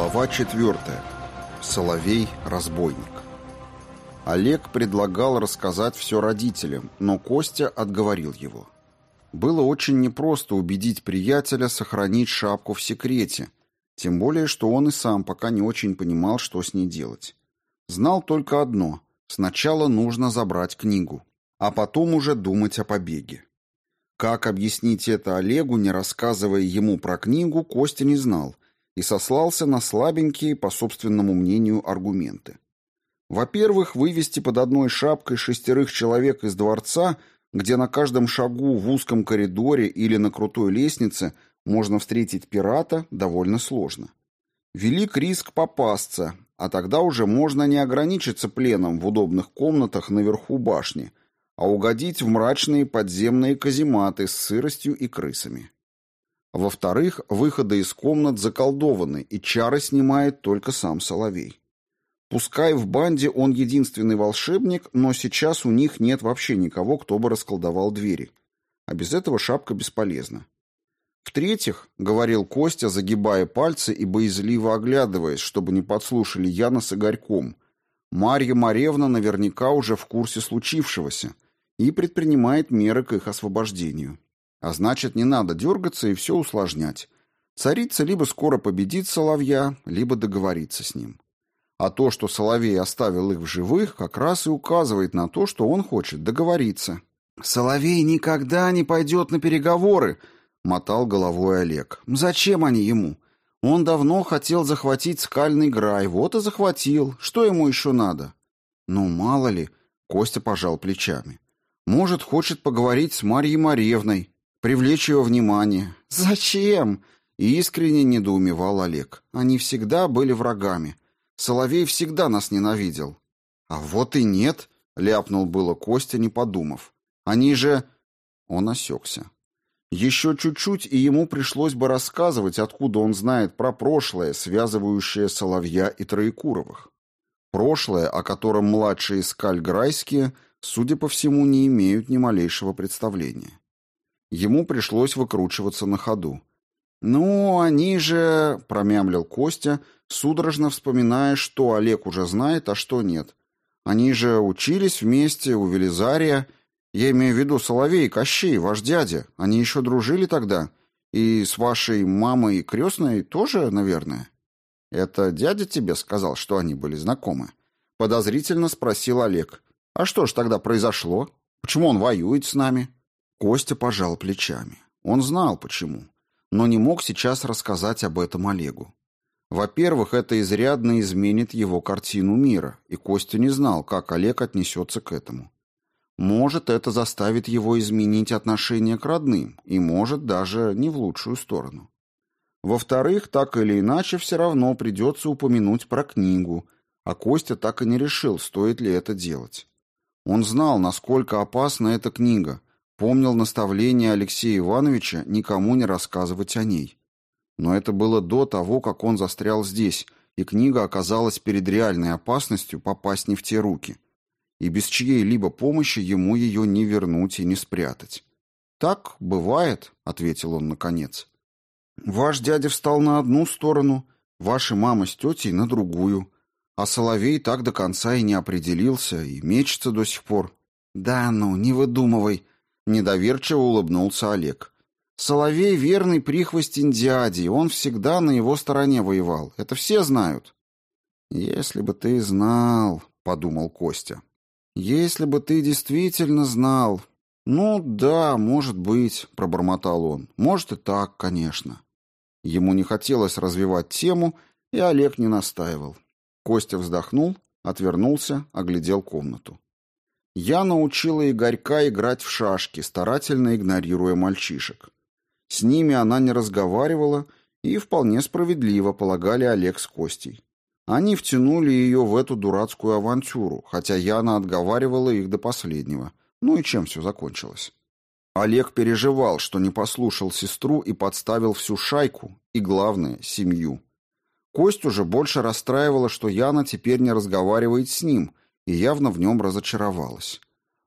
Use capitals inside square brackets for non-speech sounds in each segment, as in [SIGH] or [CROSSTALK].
Глава четвертая. Соловей-разбойник. Олег предлагал рассказать все родителям, но Костя отговорил его. Было очень непросто убедить приятеля сохранить шапку в секрете, тем более, что он и сам пока не очень понимал, что с ней делать. Знал только одно – сначала нужно забрать книгу, а потом уже думать о побеге. Как объяснить это Олегу, не рассказывая ему про книгу, Костя не знал и сослался на слабенькие, по собственному мнению, аргументы. Во-первых, вывести под одной шапкой шестерых человек из дворца, где на каждом шагу в узком коридоре или на крутой лестнице можно встретить пирата, довольно сложно. Велик риск попасться, а тогда уже можно не ограничиться пленом в удобных комнатах наверху башни, а угодить в мрачные подземные казематы с сыростью и крысами. Во-вторых, выходы из комнат заколдованы, и чары снимает только сам Соловей. Пускай в банде он единственный волшебник, но сейчас у них нет вообще никого, кто бы расколдовал двери. А без этого шапка бесполезна. В-третьих, говорил Костя, загибая пальцы и боязливо оглядываясь, чтобы не подслушали Яна с Игорьком, Марья Маревна наверняка уже в курсе случившегося – и предпринимает меры к их освобождению. А значит, не надо дергаться и все усложнять. Царица либо скоро победит Соловья, либо договорится с ним. А то, что Соловей оставил их в живых, как раз и указывает на то, что он хочет договориться. «Соловей никогда не пойдет на переговоры», — мотал головой Олег. «Зачем они ему? Он давно хотел захватить скальный грай, вот и захватил. Что ему еще надо?» «Ну, мало ли», — Костя пожал плечами. Может, хочет поговорить с Марьей Марьевной, привлечь ее внимание. Зачем? Искренне недоумевал Олег. Они всегда были врагами. Соловей всегда нас ненавидел. А вот и нет, ляпнул было Костя, не подумав. Они же... Он осекся. Еще чуть-чуть, и ему пришлось бы рассказывать, откуда он знает про прошлое, связывающее Соловья и Троекуровых. Прошлое, о котором младшие скальграйские судя по всему, не имеют ни малейшего представления. Ему пришлось выкручиваться на ходу. «Ну, они же...» — промямлил Костя, судорожно вспоминая, что Олег уже знает, а что нет. «Они же учились вместе у Велизария. Я имею в виду Соловей и Кощей, ваш дядя. Они еще дружили тогда. И с вашей мамой и крестной тоже, наверное?» «Это дядя тебе сказал, что они были знакомы?» Подозрительно спросил Олег. А что ж тогда произошло? Почему он воюет с нами? Костя пожал плечами. Он знал почему, но не мог сейчас рассказать об этом Олегу. Во-первых, это изрядно изменит его картину мира, и Костя не знал, как Олег отнесется к этому. Может, это заставит его изменить отношение к родным, и может даже не в лучшую сторону. Во-вторых, так или иначе, все равно придется упомянуть про книгу, а Костя так и не решил, стоит ли это делать. Он знал, насколько опасна эта книга, помнил наставление Алексея Ивановича никому не рассказывать о ней. Но это было до того, как он застрял здесь, и книга оказалась перед реальной опасностью попасть не в те руки. И без чьей-либо помощи ему ее не вернуть и не спрятать. «Так бывает», — ответил он наконец. «Ваш дядя встал на одну сторону, ваша мама с тетей на другую. А Соловей так до конца и не определился, и мечется до сих пор. «Да ну, не выдумывай», — недоверчиво улыбнулся Олег. «Соловей — верный прихвостень дяди, он всегда на его стороне воевал. Это все знают». «Если бы ты знал», — подумал Костя. «Если бы ты действительно знал». «Ну да, может быть», — пробормотал он. «Может и так, конечно». Ему не хотелось развивать тему, и Олег не настаивал. Костя вздохнул, отвернулся, оглядел комнату. Я научила Игорька играть в шашки, старательно игнорируя мальчишек. С ними она не разговаривала, и вполне справедливо полагали Олег с Костей. Они втянули ее в эту дурацкую авантюру, хотя Яна отговаривала их до последнего. Ну и чем все закончилось? Олег переживал, что не послушал сестру и подставил всю шайку, и, главное, семью. Костю же больше расстраивало, что Яна теперь не разговаривает с ним, и явно в нем разочаровалась.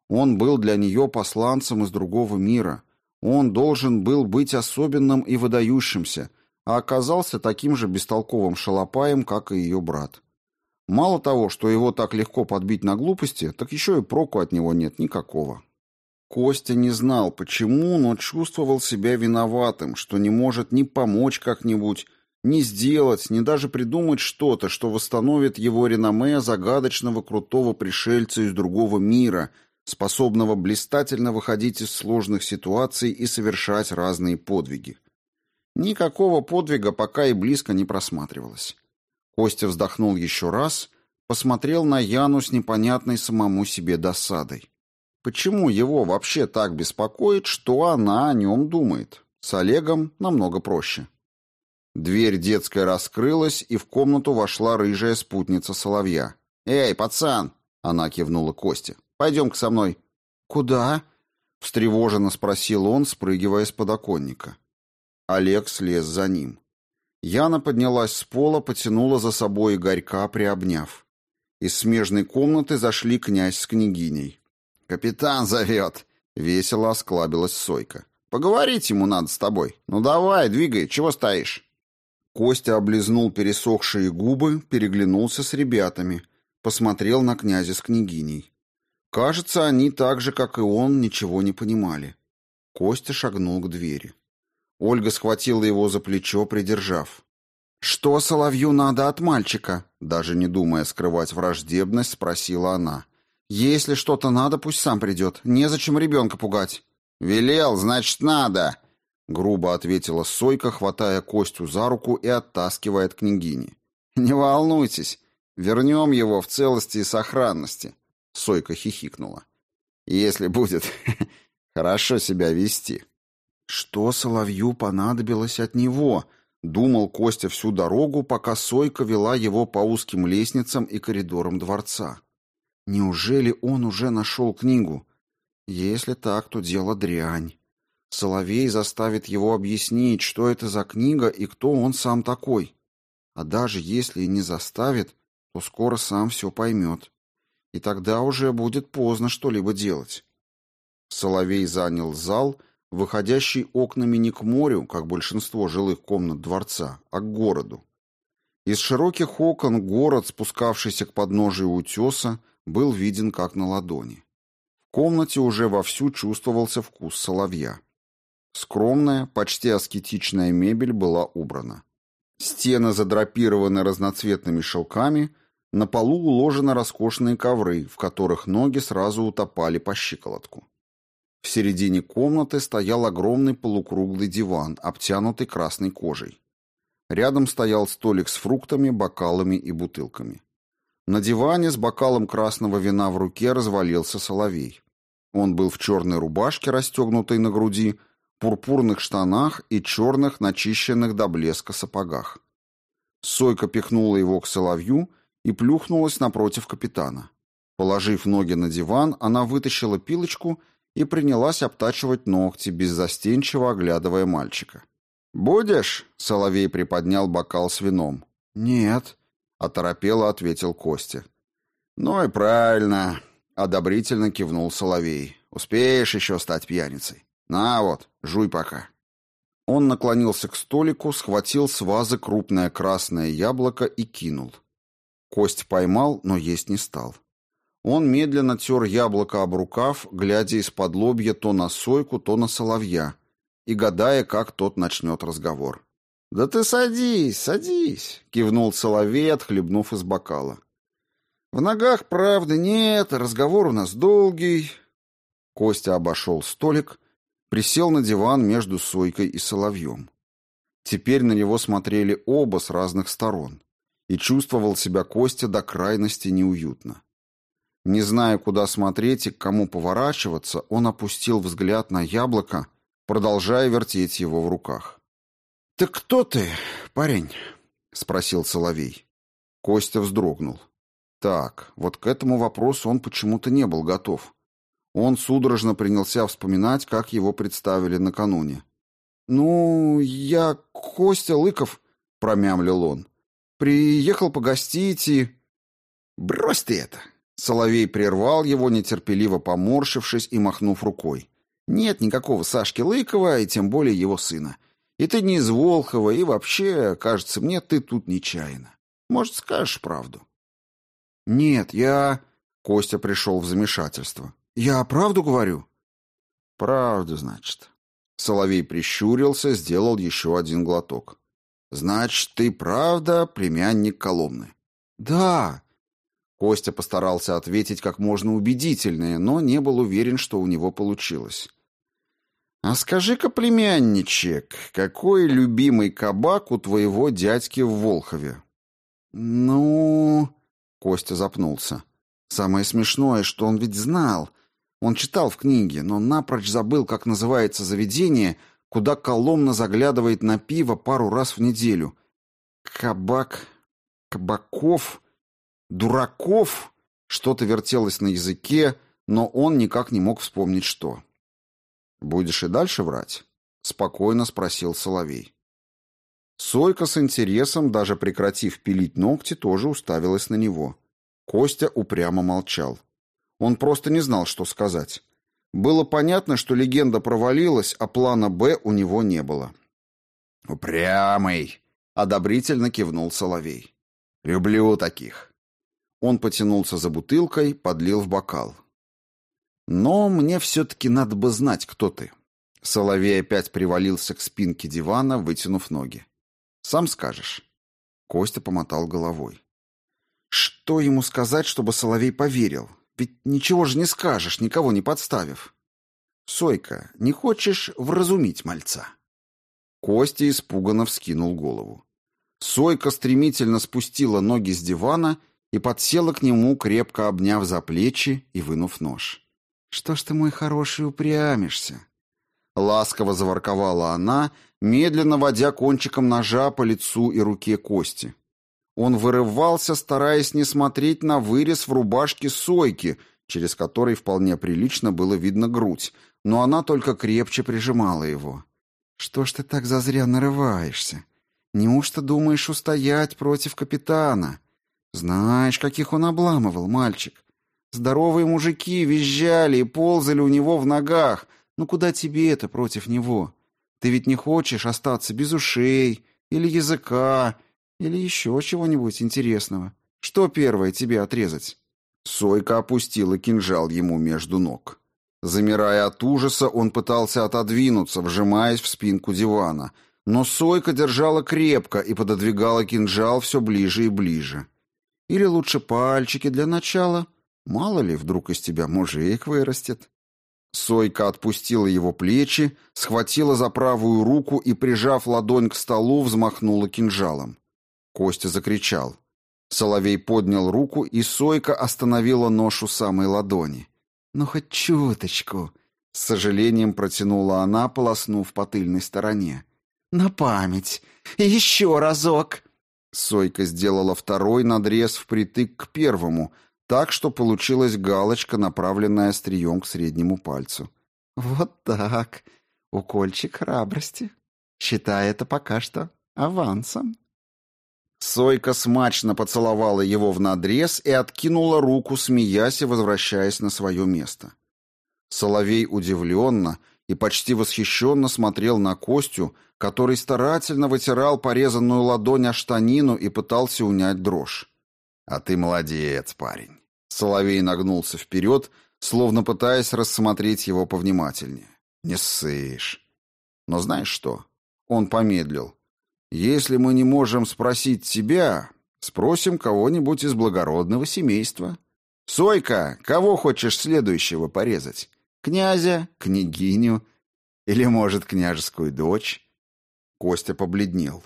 Он был для нее посланцем из другого мира. Он должен был быть особенным и выдающимся, а оказался таким же бестолковым шалопаем, как и ее брат. Мало того, что его так легко подбить на глупости, так еще и проку от него нет никакого. Костя не знал, почему, но чувствовал себя виноватым, что не может ни помочь как-нибудь, ни сделать, ни даже придумать что-то, что восстановит его реноме загадочного крутого пришельца из другого мира, способного блистательно выходить из сложных ситуаций и совершать разные подвиги. Никакого подвига пока и близко не просматривалось. Костя вздохнул еще раз, посмотрел на Яну с непонятной самому себе досадой. Почему его вообще так беспокоит, что она о нем думает? С Олегом намного проще. Дверь детская раскрылась, и в комнату вошла рыжая спутница Соловья. «Эй, пацан!» — она кивнула Косте. «Пойдем-ка со мной». «Куда?» — встревоженно спросил он, спрыгивая с подоконника. Олег слез за ним. Яна поднялась с пола, потянула за собой Игорька, приобняв. Из смежной комнаты зашли князь с княгиней. «Капитан зовет!» — весело осклабилась Сойка. «Поговорить ему надо с тобой. Ну давай, двигай, чего стоишь?» Костя облизнул пересохшие губы, переглянулся с ребятами, посмотрел на князя с княгиней. Кажется, они так же, как и он, ничего не понимали. Костя шагнул к двери. Ольга схватила его за плечо, придержав. «Что Соловью надо от мальчика?» Даже не думая скрывать враждебность, спросила она. «Если что-то надо, пусть сам придет. Незачем ребенка пугать». «Велел, значит, надо!» Грубо ответила Сойка, хватая Костю за руку и оттаскивая от княгини. «Не волнуйтесь, вернем его в целости и сохранности», — Сойка хихикнула. «Если будет [LAUGHS] хорошо себя вести». Что Соловью понадобилось от него? Думал Костя всю дорогу, пока Сойка вела его по узким лестницам и коридорам дворца. Неужели он уже нашел книгу? Если так, то дело дрянь. Соловей заставит его объяснить, что это за книга и кто он сам такой. А даже если и не заставит, то скоро сам все поймет. И тогда уже будет поздно что-либо делать. Соловей занял зал выходящий окнами не к морю, как большинство жилых комнат дворца, а к городу. Из широких окон город, спускавшийся к подножию утеса, был виден как на ладони. В комнате уже вовсю чувствовался вкус соловья. Скромная, почти аскетичная мебель была убрана. Стены задрапированы разноцветными шелками, на полу уложены роскошные ковры, в которых ноги сразу утопали по щиколотку. В середине комнаты стоял огромный полукруглый диван, обтянутый красной кожей. Рядом стоял столик с фруктами, бокалами и бутылками. На диване с бокалом красного вина в руке развалился соловей. Он был в черной рубашке, расстегнутой на груди, пурпурных штанах и черных, начищенных до блеска сапогах. Сойка пихнула его к соловью и плюхнулась напротив капитана. Положив ноги на диван, она вытащила пилочку и принялась обтачивать ногти, беззастенчиво оглядывая мальчика. «Будешь?» — Соловей приподнял бокал с вином. «Нет», — оторопело ответил Костя. «Ну и правильно», — одобрительно кивнул Соловей. «Успеешь еще стать пьяницей? На вот, жуй пока». Он наклонился к столику, схватил с вазы крупное красное яблоко и кинул. Кость поймал, но есть не стал. Он медленно тер яблоко об рукав, глядя из-под лобья то на сойку, то на соловья, и гадая, как тот начнет разговор. «Да ты садись, садись!» — кивнул соловей, отхлебнув из бокала. «В ногах правды нет, разговор у нас долгий». Костя обошел столик, присел на диван между Сойкой и Соловьем. Теперь на него смотрели оба с разных сторон, и чувствовал себя Костя до крайности неуютно. Не зная, куда смотреть и к кому поворачиваться, он опустил взгляд на яблоко, продолжая вертеть его в руках. «Так кто ты, парень?» — спросил Соловей. Костя вздрогнул. Так, вот к этому вопросу он почему-то не был готов. Он судорожно принялся вспоминать, как его представили накануне. «Ну, я Костя Лыков», — промямлил он. «Приехал погостить и...» «Брось ты это!» Соловей прервал его, нетерпеливо поморщившись и махнув рукой. «Нет никакого Сашки Лыкова и тем более его сына. И ты не из Волхова, и вообще, кажется мне, ты тут нечаянно. Может, скажешь правду?» «Нет, я...» Костя пришел в замешательство. «Я правду говорю?» «Правду, значит». Соловей прищурился, сделал еще один глоток. «Значит, ты правда племянник Коломны?» «Да». Костя постарался ответить как можно убедительнее, но не был уверен, что у него получилось. «А скажи-ка, племянничек, какой любимый кабак у твоего дядьки в Волхове?» «Ну...» — Костя запнулся. «Самое смешное, что он ведь знал. Он читал в книге, но напрочь забыл, как называется заведение, куда Коломна заглядывает на пиво пару раз в неделю. Кабак... Кабаков... Дураков...» Что-то вертелось на языке, но он никак не мог вспомнить, что. «Будешь и дальше врать?» — спокойно спросил Соловей. Сойка с интересом, даже прекратив пилить ногти, тоже уставилась на него. Костя упрямо молчал. Он просто не знал, что сказать. Было понятно, что легенда провалилась, а плана «Б» у него не было. «Упрямый!» — одобрительно кивнул Соловей. «Люблю таких». Он потянулся за бутылкой, подлил в бокал. Но мне все-таки надо бы знать, кто ты. Соловей опять привалился к спинке дивана, вытянув ноги. Сам скажешь. Костя помотал головой. Что ему сказать, чтобы Соловей поверил? Ведь ничего же не скажешь, никого не подставив. Сойка, не хочешь вразумить мальца? Костя испуганно вскинул голову. Сойка стремительно спустила ноги с дивана и подсела к нему, крепко обняв за плечи и вынув нож. «Что ж ты, мой хороший, упрямишься?» Ласково заворковала она, медленно водя кончиком ножа по лицу и руке Кости. Он вырывался, стараясь не смотреть на вырез в рубашке Сойки, через который вполне прилично было видно грудь, но она только крепче прижимала его. «Что ж ты так зазря нарываешься? Неужто думаешь устоять против капитана? Знаешь, каких он обламывал, мальчик. Здоровые мужики визжали и ползали у него в ногах. Ну куда тебе это против него? Ты ведь не хочешь остаться без ушей или языка или еще чего-нибудь интересного. Что первое тебе отрезать? Сойка опустила кинжал ему между ног. Замирая от ужаса, он пытался отодвинуться, вжимаясь в спинку дивана. Но Сойка держала крепко и пододвигала кинжал все ближе и ближе. Или лучше пальчики для начала, Мало ли, вдруг из тебя мужик вырастет. Сойка отпустила его плечи, схватила за правую руку и, прижав ладонь к столу, взмахнула кинжалом. Костя закричал. Соловей поднял руку, и Сойка остановила нож у самой ладони. «Ну, хоть чуточку!» — с сожалением протянула она, полоснув по тыльной стороне. «На память! Еще разок!» Сойка сделала второй надрез впритык к первому, так, что получилась галочка, направленная острием к среднему пальцу. «Вот так. Укольчик храбрости. Считай это пока что авансом». Сойка смачно поцеловала его в надрез и откинула руку, смеясь и возвращаясь на свое место. Соловей удивленно и почти восхищенно смотрел на Костю, который старательно вытирал порезанную ладонь о штанину и пытался унять дрожь. «А ты молодец, парень». Соловей нагнулся вперед, словно пытаясь рассмотреть его повнимательнее. «Не ссышь». «Но знаешь что?» Он помедлил. «Если мы не можем спросить тебя, спросим кого-нибудь из благородного семейства. Сойка, кого хочешь следующего порезать? Князя, княгиню или, может, княжескую дочь?» Костя побледнел.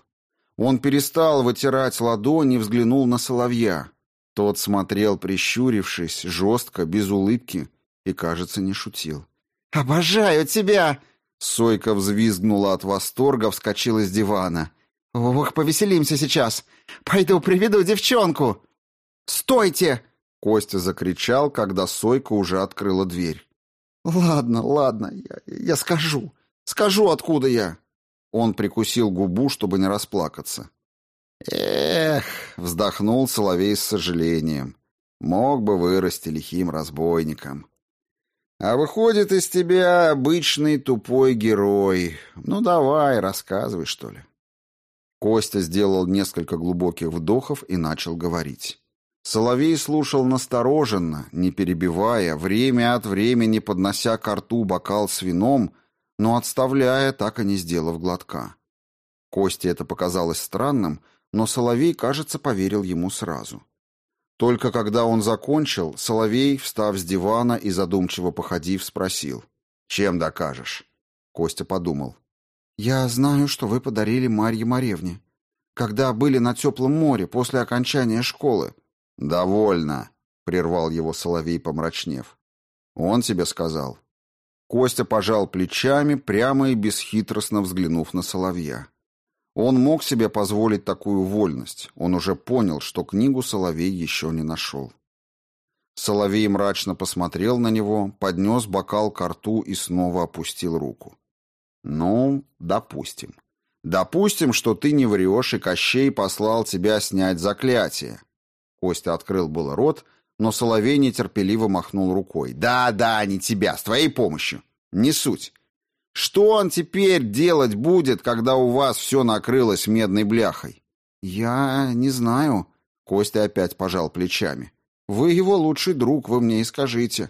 Он перестал вытирать ладони и взглянул на соловья. Тот смотрел, прищурившись, жестко, без улыбки, и, кажется, не шутил. «Обожаю тебя!» Сойка взвизгнула от восторга, вскочила с дивана. «Ох, повеселимся сейчас! Пойду приведу девчонку!» «Стойте!» — Костя закричал, когда Сойка уже открыла дверь. «Ладно, ладно, я, я скажу. Скажу, откуда я!» Он прикусил губу, чтобы не расплакаться. «Эх!» — вздохнул Соловей с сожалением. «Мог бы вырасти лихим разбойником». А выходит из тебя обычный тупой герой. Ну давай, рассказывай, что ли. Костя сделал несколько глубоких вдохов и начал говорить. Соловей слушал настороженно, не перебивая, время от времени поднося к рту бокал с вином, но отставляя, так и не сделав глотка. Косте это показалось странным, но Соловей, кажется, поверил ему сразу. Только когда он закончил, Соловей, встав с дивана и задумчиво походив, спросил. «Чем докажешь?» Костя подумал. «Я знаю, что вы подарили Марье Маревне. Когда были на теплом море после окончания школы». «Довольно», — прервал его Соловей, помрачнев. «Он тебе сказал». Костя пожал плечами, прямо и бесхитростно взглянув на Соловья. Он мог себе позволить такую вольность. Он уже понял, что книгу Соловей еще не нашел. Соловей мрачно посмотрел на него, поднес бокал к рту и снова опустил руку. «Ну, допустим. Допустим, что ты не врешь, и Кощей послал тебя снять заклятие». Костя открыл было рот, но Соловей нетерпеливо махнул рукой. «Да, да, не тебя, с твоей помощью. Не суть. Что он теперь делать будет, когда у вас все накрылось медной бляхой? Я не знаю. Костя опять пожал плечами. Вы его лучший друг, вы мне и скажите.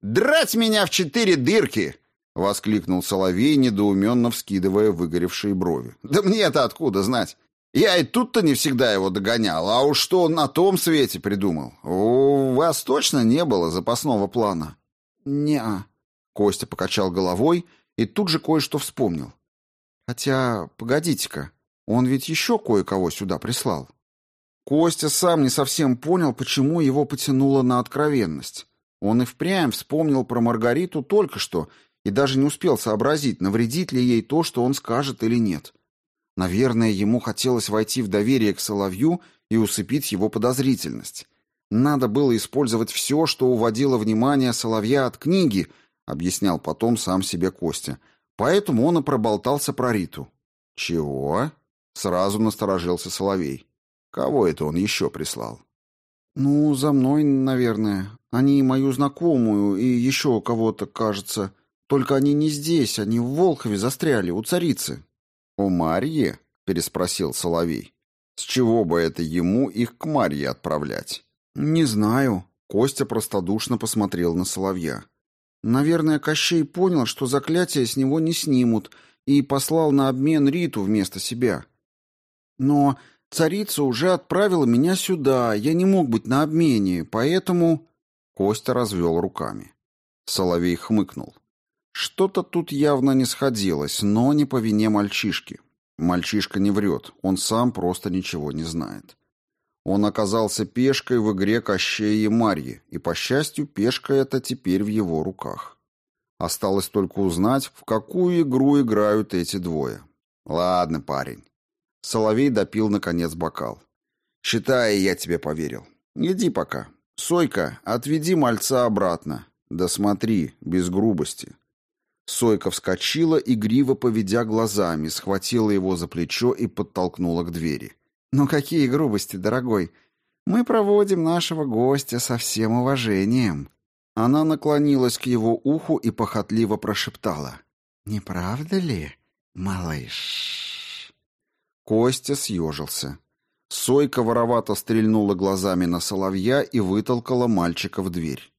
Драть меня в четыре дырки! Воскликнул Соловей, недоуменно вскидывая выгоревшие брови. Да мне это откуда знать? Я и тут-то не всегда его догонял, а уж что он на том свете придумал. У вас точно не было запасного плана? Не-а. Костя покачал головой и тут же кое-что вспомнил. Хотя, погодите-ка, он ведь еще кое-кого сюда прислал. Костя сам не совсем понял, почему его потянуло на откровенность. Он и впрямь вспомнил про Маргариту только что и даже не успел сообразить, навредит ли ей то, что он скажет или нет. Наверное, ему хотелось войти в доверие к Соловью и усыпить его подозрительность. Надо было использовать все, что уводило внимание Соловья от книги — объяснял потом сам себе Костя. Поэтому он и проболтался про Риту. Чего? Сразу насторожился Соловей. Кого это он еще прислал? Ну, за мной, наверное. Они мою знакомую и еще кого-то, кажется. Только они не здесь, они в Волхове застряли, у царицы. У Марьи? переспросил Соловей. С чего бы это ему их к Марье отправлять? Не знаю. Костя простодушно посмотрел на Соловья. Наверное, Кощей понял, что заклятие с него не снимут, и послал на обмен Риту вместо себя. Но царица уже отправила меня сюда, я не мог быть на обмене, поэтому...» Костя развел руками. Соловей хмыкнул. Что-то тут явно не сходилось, но не по вине мальчишки. Мальчишка не врет, он сам просто ничего не знает. Он оказался пешкой в игре Кощея и Марьи, и, по счастью, пешка эта теперь в его руках. Осталось только узнать, в какую игру играют эти двое. Ладно, парень. Соловей допил, наконец, бокал. Считай, я тебе поверил. Иди пока. Сойка, отведи мальца обратно. Да смотри, без грубости. Сойка вскочила, игриво поведя глазами, схватила его за плечо и подтолкнула к двери. «Ну какие грубости, дорогой! Мы проводим нашего гостя со всем уважением». Она наклонилась к его уху и похотливо прошептала. «Не правда ли, малыш?» Костя съежился. Сойка воровато стрельнула глазами на соловья и вытолкала мальчика в дверь.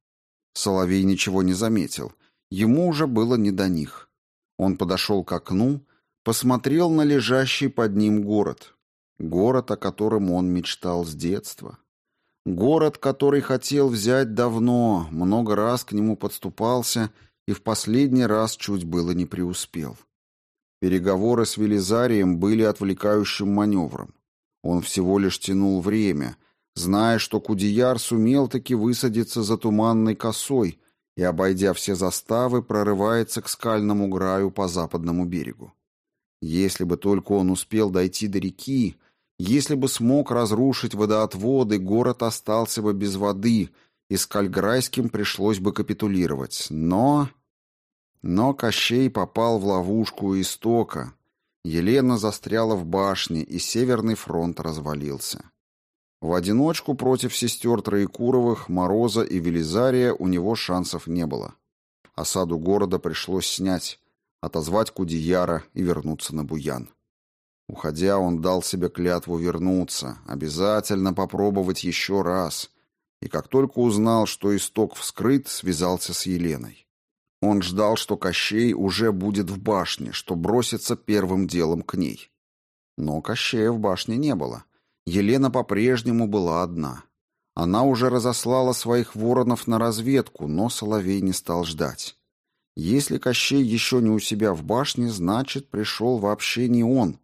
Соловей ничего не заметил. Ему уже было не до них. Он подошел к окну, посмотрел на лежащий под ним город. Город, о котором он мечтал с детства. Город, который хотел взять давно, много раз к нему подступался и в последний раз чуть было не преуспел. Переговоры с Велизарием были отвлекающим маневром. Он всего лишь тянул время, зная, что Кудияр сумел таки высадиться за туманной косой и, обойдя все заставы, прорывается к скальному граю по западному берегу. Если бы только он успел дойти до реки, если бы смог разрушить водоотводы, город остался бы без воды, и Скальграйским пришлось бы капитулировать. Но... Но Кощей попал в ловушку истока. Елена застряла в башне, и Северный фронт развалился. В одиночку против сестер Троекуровых, Мороза и Велизария у него шансов не было. Осаду города пришлось снять, отозвать Кудияра и вернуться на Буян. Уходя, он дал себе клятву вернуться, обязательно попробовать еще раз. И как только узнал, что исток вскрыт, связался с Еленой. Он ждал, что Кощей уже будет в башне, что бросится первым делом к ней. Но Кощея в башне не было. Елена по-прежнему была одна. Она уже разослала своих воронов на разведку, но Соловей не стал ждать. Если Кощей еще не у себя в башне, значит, пришел вообще не он.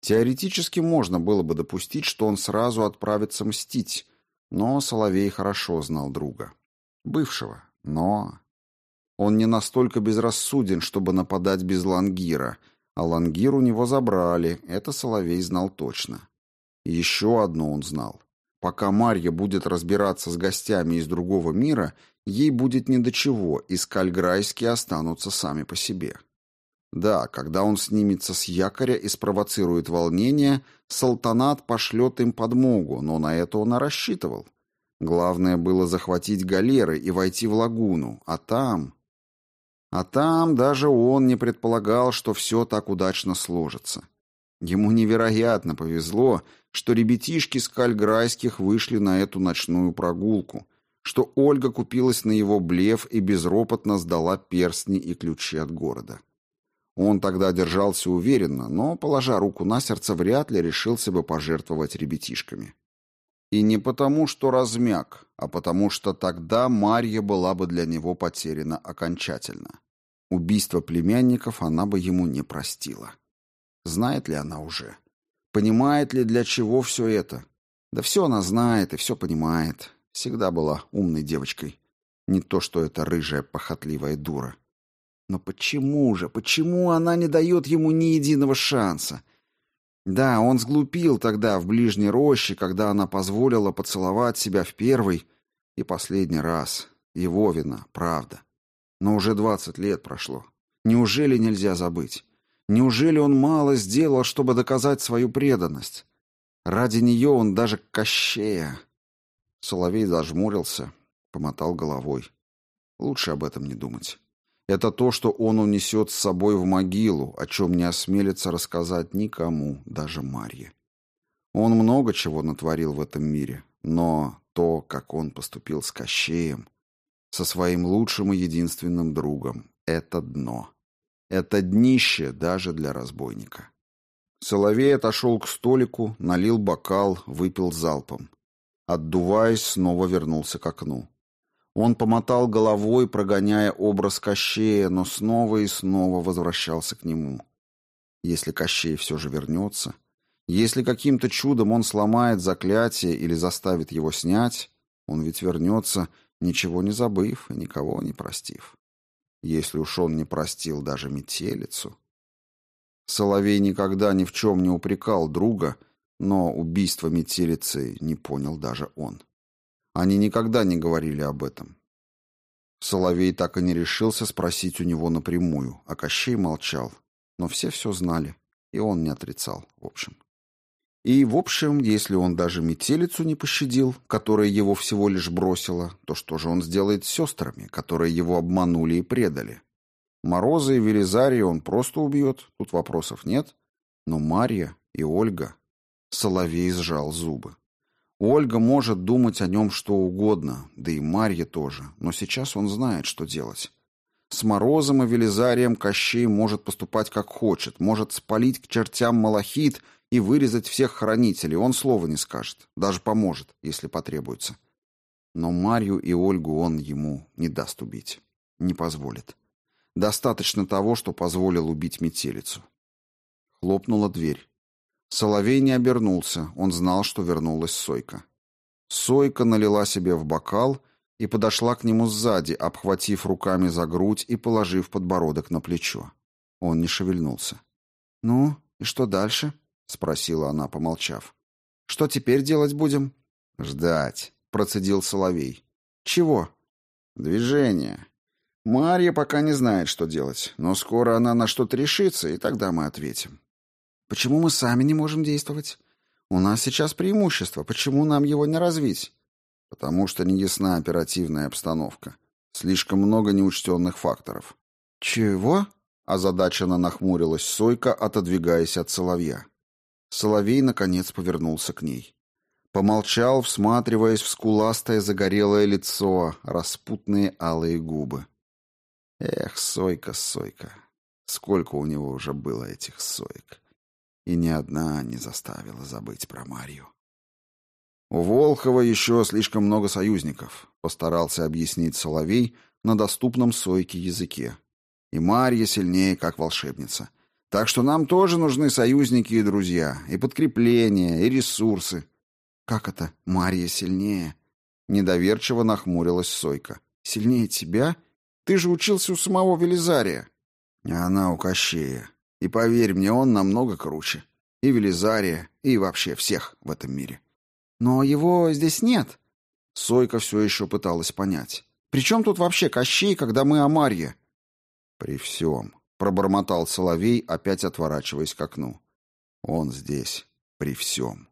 Теоретически можно было бы допустить, что он сразу отправится мстить, но Соловей хорошо знал друга. Бывшего, но... Он не настолько безрассуден, чтобы нападать без Лангира, а Лангир у него забрали, это Соловей знал точно. Еще одно он знал. Пока Марья будет разбираться с гостями из другого мира, ей будет ни до чего, и скальграйские останутся сами по себе. Да, когда он снимется с якоря и спровоцирует волнение, Салтанат пошлет им подмогу, но на это он и рассчитывал. Главное было захватить галеры и войти в лагуну, а там... А там даже он не предполагал, что все так удачно сложится. Ему невероятно повезло, что ребятишки с Кальграйских вышли на эту ночную прогулку, что Ольга купилась на его блеф и безропотно сдала перстни и ключи от города. Он тогда держался уверенно, но, положа руку на сердце, вряд ли решился бы пожертвовать ребятишками. И не потому, что размяк, а потому, что тогда Марья была бы для него потеряна окончательно. Убийство племянников она бы ему не простила. Знает ли она уже? Понимает ли, для чего все это? Да все она знает и все понимает. Всегда была умной девочкой. Не то, что эта рыжая похотливая дура. Но почему же, почему она не дает ему ни единого шанса? Да, он сглупил тогда в ближней роще, когда она позволила поцеловать себя в первый и последний раз. Его вина, правда. Но уже двадцать лет прошло. Неужели нельзя забыть? Неужели он мало сделал, чтобы доказать свою преданность? Ради нее он даже Кощея. Соловей зажмурился, помотал головой. Лучше об этом не думать. Это то, что он унесет с собой в могилу, о чем не осмелится рассказать никому, даже Марье. Он много чего натворил в этом мире, но то, как он поступил с Кощеем, со своим лучшим и единственным другом, это дно. Это днище даже для разбойника. Соловей отошел к столику, налил бокал, выпил залпом. Отдуваясь, снова вернулся к окну. Он помотал головой, прогоняя образ Кощея, но снова и снова возвращался к нему. Если Кощей все же вернется, если каким-то чудом он сломает заклятие или заставит его снять, он ведь вернется, ничего не забыв и никого не простив если уж он не простил даже метелицу. Соловей никогда ни в чем не упрекал друга, но убийство метелицы не понял даже он. Они никогда не говорили об этом. Соловей так и не решился спросить у него напрямую, а Кощей молчал. Но все все знали, и он не отрицал, в общем. И, в общем, если он даже метелицу не пощадил, которая его всего лишь бросила, то что же он сделает с сестрами, которые его обманули и предали? Мороза и Велизария он просто убьет, тут вопросов нет. Но Марья и Ольга... Соловей сжал зубы. Ольга может думать о нем что угодно, да и Марья тоже, но сейчас он знает, что делать. С Морозом и Велизарием Кощей может поступать как хочет, может спалить к чертям малахит — и вырезать всех хранителей, он слова не скажет, даже поможет, если потребуется. Но Марью и Ольгу он ему не даст убить, не позволит. Достаточно того, что позволил убить метелицу. Хлопнула дверь. Соловей не обернулся, он знал, что вернулась Сойка. Сойка налила себе в бокал и подошла к нему сзади, обхватив руками за грудь и положив подбородок на плечо. Он не шевельнулся. «Ну, и что дальше?» — спросила она, помолчав. «Что теперь делать будем?» «Ждать», — процедил Соловей. «Чего?» «Движение. Марья пока не знает, что делать, но скоро она на что-то решится, и тогда мы ответим». «Почему мы сами не можем действовать? У нас сейчас преимущество. Почему нам его не развить?» «Потому что не ясна оперативная обстановка. Слишком много неучтенных факторов. «Чего?» — озадаченно нахмурилась Сойка, отодвигаясь от Соловья. Соловей, наконец, повернулся к ней. Помолчал, всматриваясь в скуластое загорелое лицо, распутные алые губы. Эх, Сойка, Сойка, сколько у него уже было этих Соек. И ни одна не заставила забыть про Марью. У Волхова еще слишком много союзников, постарался объяснить Соловей на доступном Сойке языке. И Марья сильнее, как волшебница. Так что нам тоже нужны союзники и друзья, и подкрепления, и ресурсы. Как это Марья сильнее? Недоверчиво нахмурилась Сойка. Сильнее тебя? Ты же учился у самого Велизария. Она у Кощея. И поверь мне, он намного круче. И Велизария, и вообще всех в этом мире. Но его здесь нет. Сойка все еще пыталась понять. При чем тут вообще Кощей, когда мы о Марье? При всем, пробормотал Соловей, опять отворачиваясь к окну. Он здесь, при всем.